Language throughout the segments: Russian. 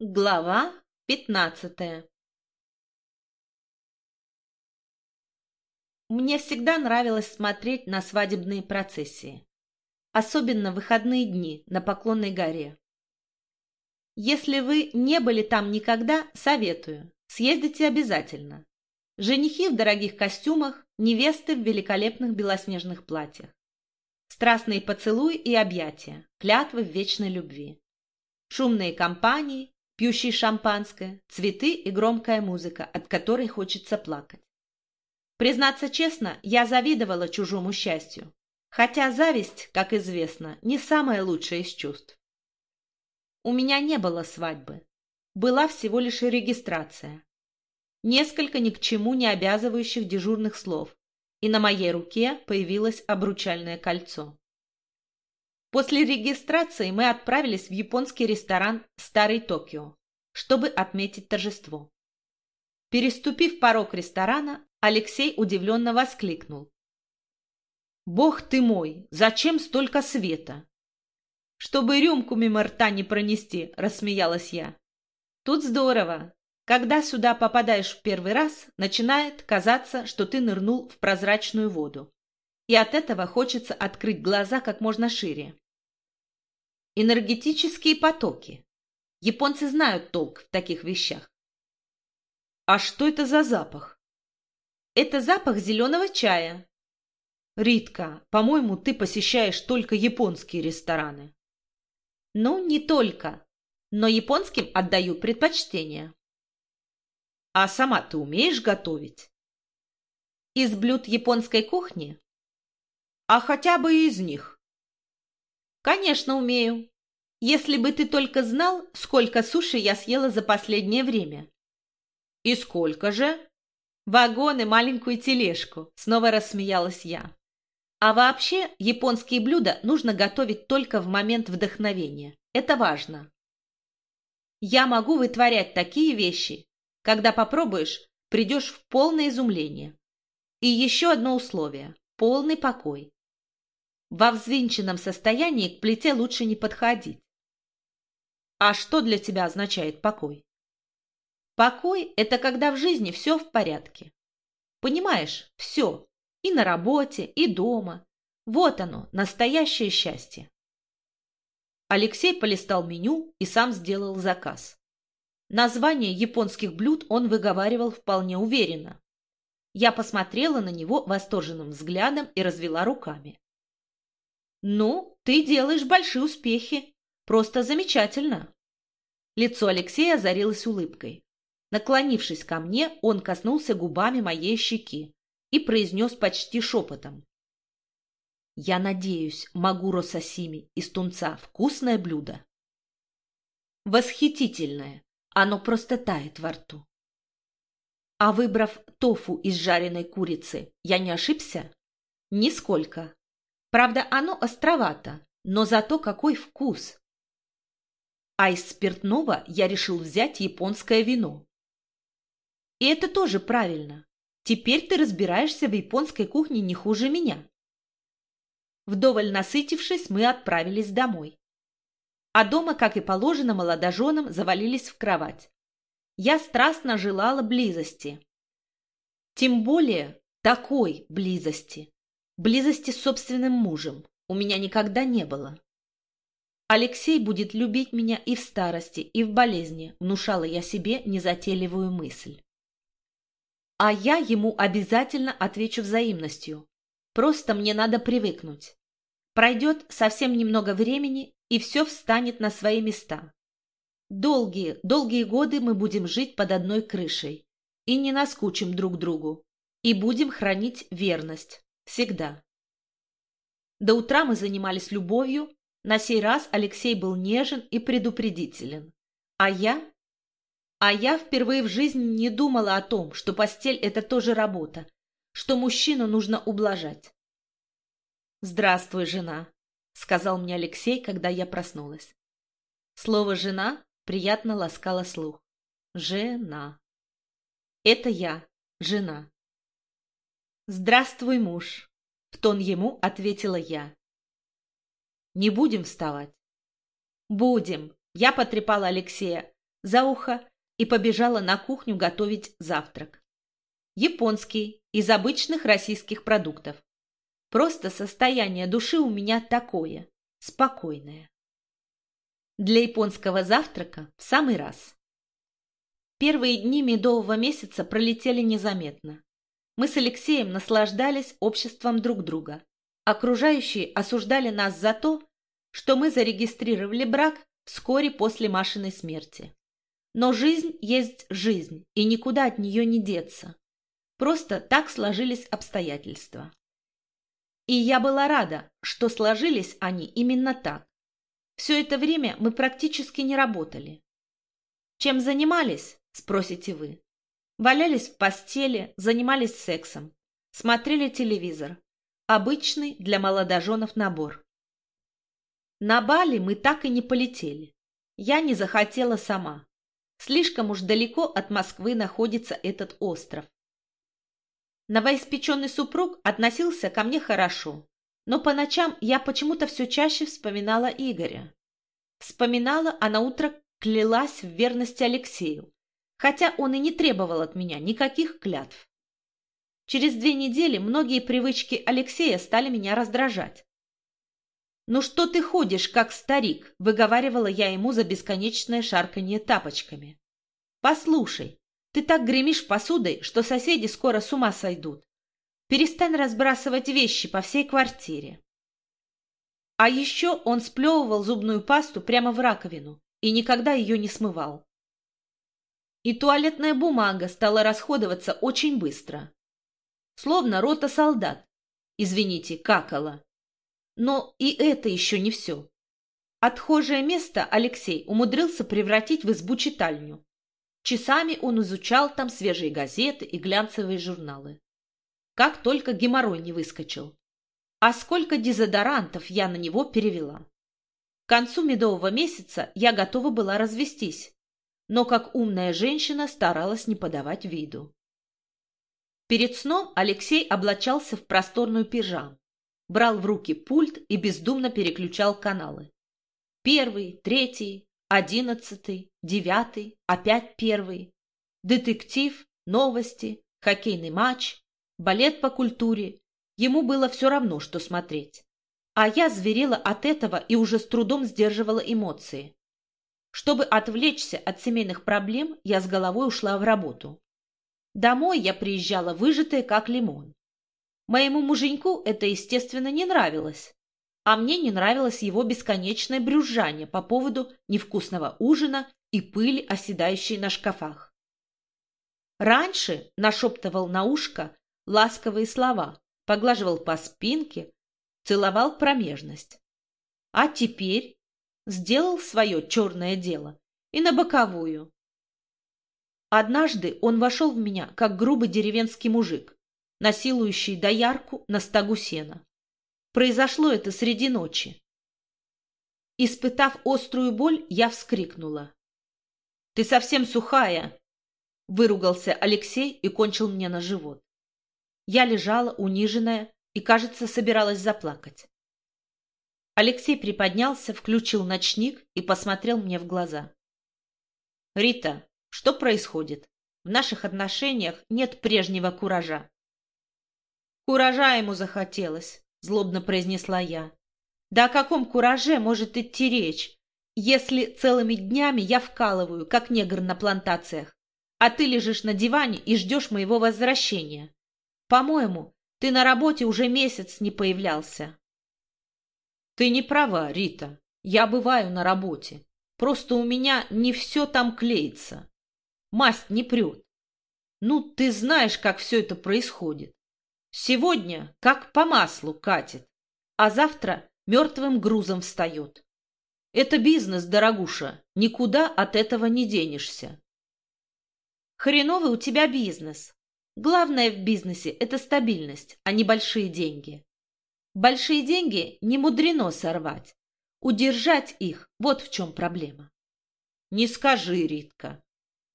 Глава пятнадцатая Мне всегда нравилось смотреть на свадебные процессии, особенно выходные дни на Поклонной горе. Если вы не были там никогда, советую, съездите обязательно. Женихи в дорогих костюмах, невесты в великолепных белоснежных платьях. Страстные поцелуи и объятия, клятвы в вечной любви. Шумные компании, пьющие шампанское, цветы и громкая музыка, от которой хочется плакать. Признаться честно, я завидовала чужому счастью, хотя зависть, как известно, не самое лучшее из чувств. У меня не было свадьбы. Была всего лишь регистрация. Несколько ни к чему не обязывающих дежурных слов, и на моей руке появилось обручальное кольцо. После регистрации мы отправились в японский ресторан «Старый Токио», чтобы отметить торжество. Переступив порог ресторана, Алексей удивленно воскликнул. «Бог ты мой, зачем столько света?» «Чтобы рюмку мимо рта не пронести», — рассмеялась я. «Тут здорово. Когда сюда попадаешь в первый раз, начинает казаться, что ты нырнул в прозрачную воду. И от этого хочется открыть глаза как можно шире. Энергетические потоки. Японцы знают толк в таких вещах. А что это за запах? Это запах зеленого чая. Ритка, по-моему, ты посещаешь только японские рестораны. Ну, не только. Но японским отдаю предпочтение. А сама ты умеешь готовить? Из блюд японской кухни? А хотя бы из них. «Конечно, умею. Если бы ты только знал, сколько суши я съела за последнее время». «И сколько же?» «Вагон и маленькую тележку», — снова рассмеялась я. «А вообще, японские блюда нужно готовить только в момент вдохновения. Это важно». Я могу вытворять такие вещи, когда попробуешь, придешь в полное изумление. И еще одно условие – полный покой. Во взвинченном состоянии к плите лучше не подходить. А что для тебя означает покой? Покой – это когда в жизни все в порядке. Понимаешь, все. И на работе, и дома. Вот оно, настоящее счастье. Алексей полистал меню и сам сделал заказ. Название японских блюд он выговаривал вполне уверенно. Я посмотрела на него восторженным взглядом и развела руками. «Ну, ты делаешь большие успехи. Просто замечательно!» Лицо Алексея озарилось улыбкой. Наклонившись ко мне, он коснулся губами моей щеки и произнес почти шепотом. «Я надеюсь, Магуро Сосими из тунца вкусное блюдо?» «Восхитительное! Оно просто тает во рту!» «А выбрав тофу из жареной курицы, я не ошибся?» «Нисколько!» Правда, оно островато, но зато какой вкус! А из спиртного я решил взять японское вино. И это тоже правильно. Теперь ты разбираешься в японской кухне не хуже меня. Вдоволь насытившись, мы отправились домой. А дома, как и положено молодоженам, завалились в кровать. Я страстно желала близости. Тем более такой близости. Близости с собственным мужем у меня никогда не было. Алексей будет любить меня и в старости, и в болезни, внушала я себе незатейливую мысль. А я ему обязательно отвечу взаимностью. Просто мне надо привыкнуть. Пройдет совсем немного времени, и все встанет на свои места. Долгие, долгие годы мы будем жить под одной крышей и не наскучим друг другу, и будем хранить верность. Всегда. До утра мы занимались любовью. На сей раз Алексей был нежен и предупредителен. А я? А я впервые в жизни не думала о том, что постель – это тоже работа, что мужчину нужно ублажать. «Здравствуй, жена», – сказал мне Алексей, когда я проснулась. Слово «жена» приятно ласкало слух. «Жена». Это я, жена. «Здравствуй, муж!» — в тон ему ответила я. «Не будем вставать?» «Будем!» — я потрепала Алексея. за ухо и побежала на кухню готовить завтрак. Японский, из обычных российских продуктов. Просто состояние души у меня такое, спокойное. Для японского завтрака в самый раз. Первые дни медового месяца пролетели незаметно. Мы с Алексеем наслаждались обществом друг друга. Окружающие осуждали нас за то, что мы зарегистрировали брак вскоре после Машиной смерти. Но жизнь есть жизнь, и никуда от нее не деться. Просто так сложились обстоятельства. И я была рада, что сложились они именно так. Все это время мы практически не работали. Чем занимались, спросите вы? Валялись в постели, занимались сексом, смотрели телевизор. Обычный для молодоженов набор. На Бали мы так и не полетели. Я не захотела сама. Слишком уж далеко от Москвы находится этот остров. Новоиспеченный супруг относился ко мне хорошо, но по ночам я почему-то все чаще вспоминала Игоря. Вспоминала, а на утро клялась в верности Алексею, хотя он и не требовал от меня никаких клятв. Через две недели многие привычки Алексея стали меня раздражать. «Ну что ты ходишь, как старик?» – выговаривала я ему за бесконечное шарканье тапочками. «Послушай, ты так гремишь посудой, что соседи скоро с ума сойдут. Перестань разбрасывать вещи по всей квартире. А еще он сплевывал зубную пасту прямо в раковину и никогда ее не смывал. И туалетная бумага стала расходоваться очень быстро. Словно рота солдат. Извините, какала. Но и это еще не все. Отхожее место Алексей умудрился превратить в избу-читальню. Часами он изучал там свежие газеты и глянцевые журналы. Как только геморрой не выскочил. А сколько дезодорантов я на него перевела. К концу медового месяца я готова была развестись, но как умная женщина старалась не подавать виду. Перед сном Алексей облачался в просторную пижаму, брал в руки пульт и бездумно переключал каналы. Первый, третий, одиннадцатый, девятый, опять первый. Детектив, новости, хоккейный матч, балет по культуре. Ему было все равно, что смотреть. А я зверела от этого и уже с трудом сдерживала эмоции. Чтобы отвлечься от семейных проблем, я с головой ушла в работу. Домой я приезжала выжатая, как лимон. Моему муженьку это, естественно, не нравилось а мне не нравилось его бесконечное брюзжание по поводу невкусного ужина и пыли, оседающей на шкафах. Раньше нашептывал на ушко ласковые слова, поглаживал по спинке, целовал промежность. А теперь сделал свое черное дело и на боковую. Однажды он вошел в меня, как грубый деревенский мужик, насилующий доярку на стогу сена. Произошло это среди ночи. Испытав острую боль, я вскрикнула. «Ты совсем сухая!» Выругался Алексей и кончил мне на живот. Я лежала, униженная, и, кажется, собиралась заплакать. Алексей приподнялся, включил ночник и посмотрел мне в глаза. «Рита, что происходит? В наших отношениях нет прежнего куража». Куража ему захотелось злобно произнесла я. Да о каком кураже может идти речь, если целыми днями я вкалываю, как негр на плантациях, а ты лежишь на диване и ждешь моего возвращения? По-моему, ты на работе уже месяц не появлялся. Ты не права, Рита. Я бываю на работе. Просто у меня не все там клеится. Масть не прет. Ну, ты знаешь, как все это происходит. Сегодня как по маслу катит, а завтра мертвым грузом встает. Это бизнес, дорогуша, никуда от этого не денешься. Хреновый у тебя бизнес. Главное в бизнесе – это стабильность, а не большие деньги. Большие деньги не мудрено сорвать. Удержать их – вот в чем проблема. Не скажи, Ритка.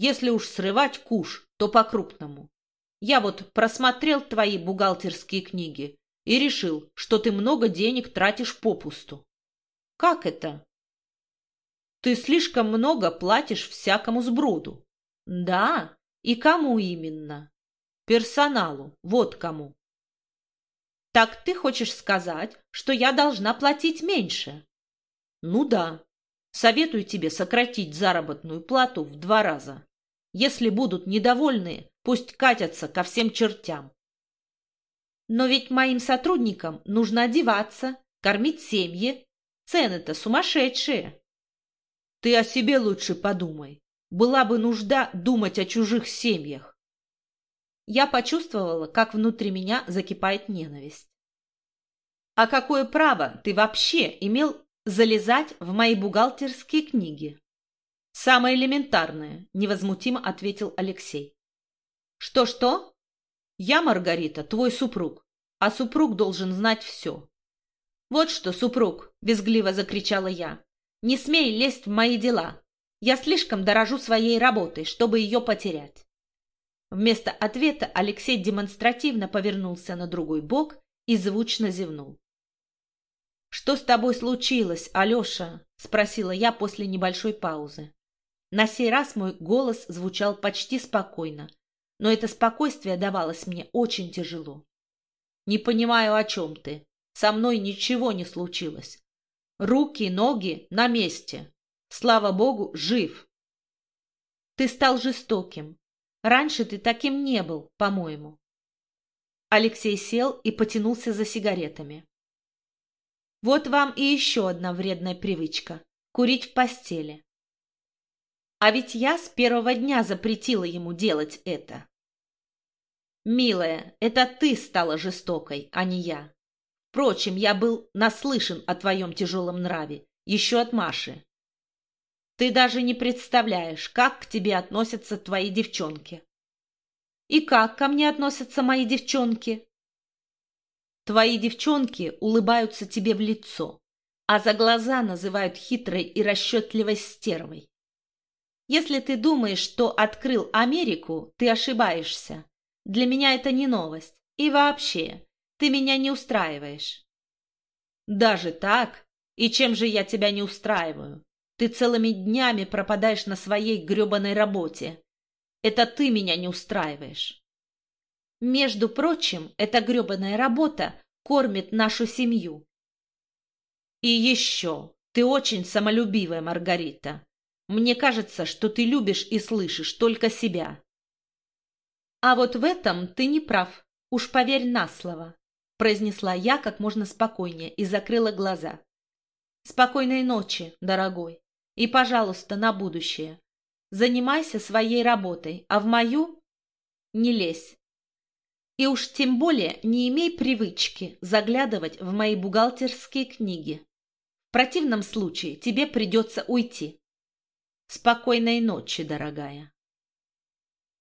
Если уж срывать куш, то по-крупному. Я вот просмотрел твои бухгалтерские книги и решил, что ты много денег тратишь попусту. Как это? Ты слишком много платишь всякому сброду. Да, и кому именно? Персоналу, вот кому. Так ты хочешь сказать, что я должна платить меньше? Ну да. Советую тебе сократить заработную плату в два раза. Если будут недовольны, пусть катятся ко всем чертям. Но ведь моим сотрудникам нужно одеваться, кормить семьи. Цены-то сумасшедшие. Ты о себе лучше подумай. Была бы нужда думать о чужих семьях. Я почувствовала, как внутри меня закипает ненависть. А какое право ты вообще имел залезать в мои бухгалтерские книги? Самое элементарное, невозмутимо ответил Алексей. Что-что? Я, Маргарита, твой супруг, а супруг должен знать все. Вот что, супруг, безгливо закричала я, не смей лезть в мои дела. Я слишком дорожу своей работой, чтобы ее потерять. Вместо ответа Алексей демонстративно повернулся на другой бок и звучно зевнул. «Что с тобой случилось, Алеша?» — спросила я после небольшой паузы. На сей раз мой голос звучал почти спокойно, но это спокойствие давалось мне очень тяжело. «Не понимаю, о чем ты. Со мной ничего не случилось. Руки, ноги на месте. Слава богу, жив. Ты стал жестоким. Раньше ты таким не был, по-моему. Алексей сел и потянулся за сигаретами. Вот вам и еще одна вредная привычка – курить в постели. А ведь я с первого дня запретила ему делать это. Милая, это ты стала жестокой, а не я. Впрочем, я был наслышан о твоем тяжелом нраве, еще от Маши. Ты даже не представляешь, как к тебе относятся твои девчонки. И как ко мне относятся мои девчонки? Твои девчонки улыбаются тебе в лицо, а за глаза называют хитрой и расчетливой стервой. Если ты думаешь, что открыл Америку, ты ошибаешься. Для меня это не новость. И вообще, ты меня не устраиваешь. Даже так? И чем же я тебя не устраиваю? Ты целыми днями пропадаешь на своей гребаной работе. Это ты меня не устраиваешь. Между прочим, эта гребаная работа кормит нашу семью. И еще, ты очень самолюбивая, Маргарита. Мне кажется, что ты любишь и слышишь только себя. А вот в этом ты не прав, уж поверь на слово, произнесла я как можно спокойнее и закрыла глаза. Спокойной ночи, дорогой. И, пожалуйста, на будущее. Занимайся своей работой, а в мою не лезь. И уж тем более не имей привычки заглядывать в мои бухгалтерские книги. В противном случае тебе придется уйти. Спокойной ночи, дорогая.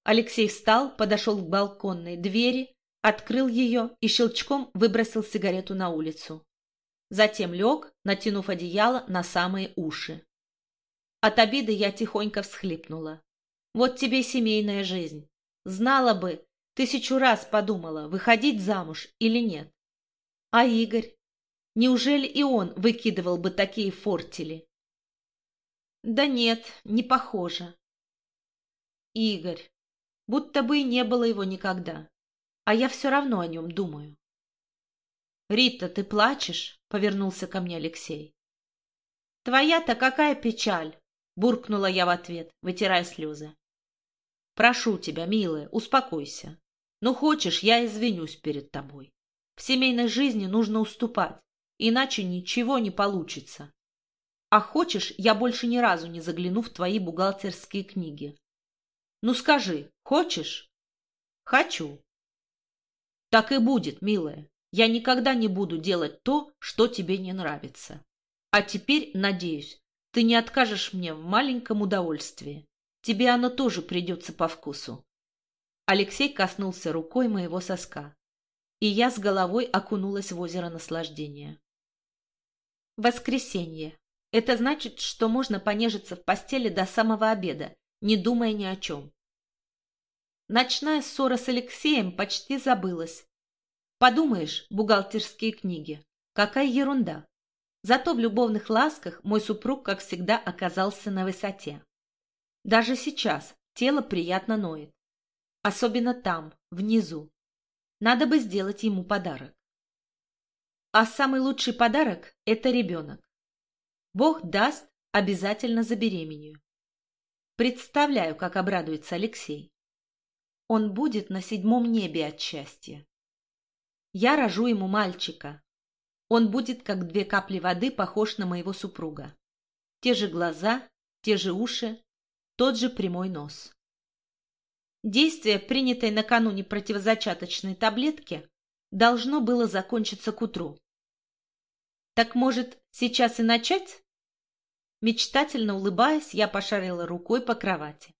Алексей встал, подошел к балконной двери, открыл ее и щелчком выбросил сигарету на улицу. Затем лег, натянув одеяло на самые уши. От обиды я тихонько всхлипнула. Вот тебе семейная жизнь. Знала бы, тысячу раз подумала, выходить замуж или нет. А Игорь? Неужели и он выкидывал бы такие фортели? Да нет, не похоже. Игорь. Будто бы и не было его никогда. А я все равно о нем думаю. «Рита, ты плачешь?» — повернулся ко мне Алексей. «Твоя-то какая печаль!» буркнула я в ответ, вытирая слезы. Прошу тебя, милая, успокойся. Ну, хочешь, я извинюсь перед тобой. В семейной жизни нужно уступать, иначе ничего не получится. А хочешь, я больше ни разу не загляну в твои бухгалтерские книги. Ну, скажи, хочешь? Хочу. Так и будет, милая. Я никогда не буду делать то, что тебе не нравится. А теперь, надеюсь, ты не откажешь мне в маленьком удовольствии. Тебе оно тоже придется по вкусу. Алексей коснулся рукой моего соска, и я с головой окунулась в озеро наслаждения. Воскресенье. Это значит, что можно понежиться в постели до самого обеда, не думая ни о чем. Ночная ссора с Алексеем почти забылась. Подумаешь, бухгалтерские книги. Какая ерунда. Зато в любовных ласках мой супруг, как всегда, оказался на высоте. Даже сейчас тело приятно ноет. Особенно там, внизу. Надо бы сделать ему подарок. А самый лучший подарок – это ребенок. Бог даст, обязательно забеременею. Представляю, как обрадуется Алексей. Он будет на седьмом небе от счастья. Я рожу ему мальчика. Он будет, как две капли воды, похож на моего супруга. Те же глаза, те же уши, тот же прямой нос. Действие, принятой накануне противозачаточной таблетки, должно было закончиться к утру. Так, может, сейчас и начать? Мечтательно улыбаясь, я пошарила рукой по кровати.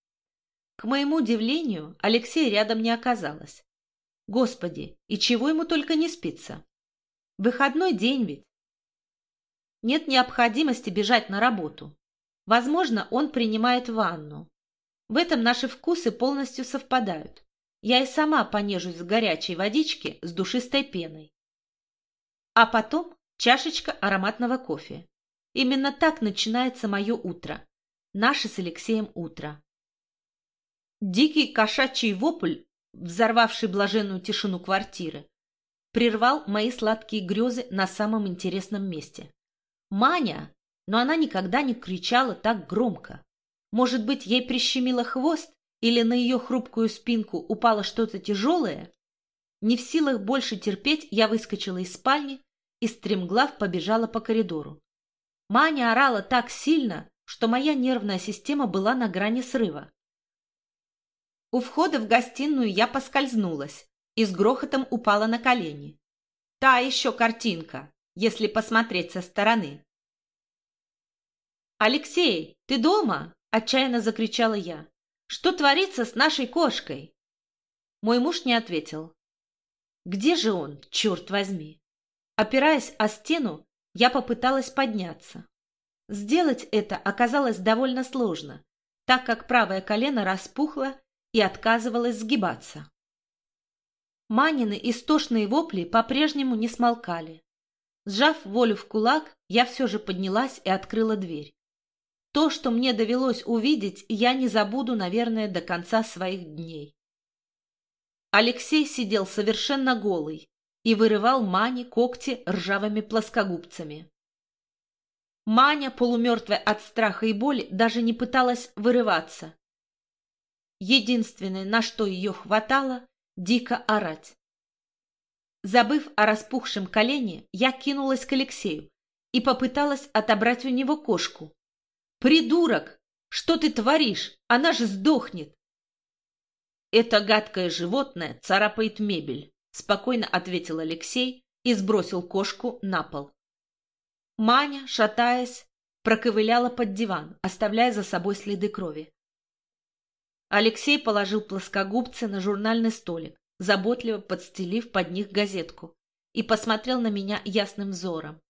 К моему удивлению, Алексея рядом не оказалось. Господи, и чего ему только не спится? Выходной день ведь. Нет необходимости бежать на работу. Возможно, он принимает ванну. В этом наши вкусы полностью совпадают. Я и сама понежусь в горячей водичке с душистой пеной. А потом чашечка ароматного кофе. Именно так начинается мое утро. Наше с Алексеем утро. Дикий кошачий вопль, взорвавший блаженную тишину квартиры, прервал мои сладкие грезы на самом интересном месте. Маня, но она никогда не кричала так громко. Может быть, ей прищемило хвост или на ее хрупкую спинку упало что-то тяжелое? Не в силах больше терпеть, я выскочила из спальни и стремглав побежала по коридору. Маня орала так сильно, что моя нервная система была на грани срыва. У входа в гостиную я поскользнулась и с грохотом упала на колени. Та еще картинка, если посмотреть со стороны. «Алексей, ты дома?» – отчаянно закричала я. «Что творится с нашей кошкой?» Мой муж не ответил. «Где же он, черт возьми?» Опираясь о стену, я попыталась подняться. Сделать это оказалось довольно сложно, так как правое колено распухло и отказывалось сгибаться. Манины истошные вопли по-прежнему не смолкали. Сжав волю в кулак, я все же поднялась и открыла дверь. То, что мне довелось увидеть, я не забуду, наверное, до конца своих дней. Алексей сидел совершенно голый, и вырывал Мане когти ржавыми плоскогубцами. Маня, полумертвая от страха и боли, даже не пыталась вырываться. Единственное, на что ее хватало, дико орать. Забыв о распухшем колене, я кинулась к Алексею и попыталась отобрать у него кошку. «Придурок! Что ты творишь? Она же сдохнет!» Это гадкое животное царапает мебель спокойно ответил Алексей и сбросил кошку на пол. Маня, шатаясь, проковыляла под диван, оставляя за собой следы крови. Алексей положил плоскогубцы на журнальный столик, заботливо подстелив под них газетку, и посмотрел на меня ясным взором.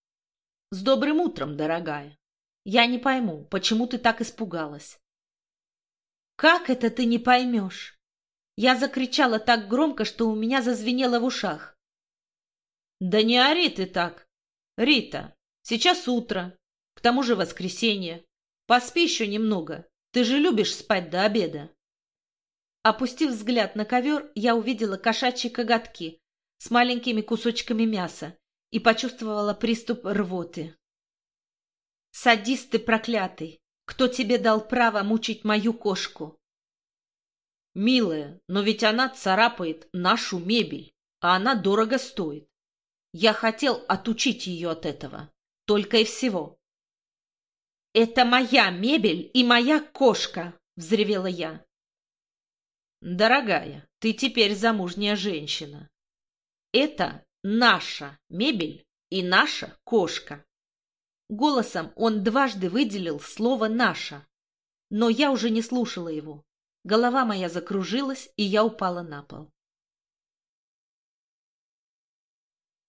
— С добрым утром, дорогая! Я не пойму, почему ты так испугалась? — Как это ты не поймешь? Я закричала так громко, что у меня зазвенело в ушах. «Да не ори ты так! Рита, сейчас утро, к тому же воскресенье. Поспи еще немного, ты же любишь спать до обеда». Опустив взгляд на ковер, я увидела кошачьи коготки с маленькими кусочками мяса и почувствовала приступ рвоты. «Садист ты проклятый! Кто тебе дал право мучить мою кошку?» Милая, но ведь она царапает нашу мебель, а она дорого стоит. Я хотел отучить ее от этого. Только и всего. «Это моя мебель и моя кошка!» — взревела я. «Дорогая, ты теперь замужняя женщина. Это наша мебель и наша кошка». Голосом он дважды выделил слово «наша», но я уже не слушала его. Голова моя закружилась, и я упала на пол.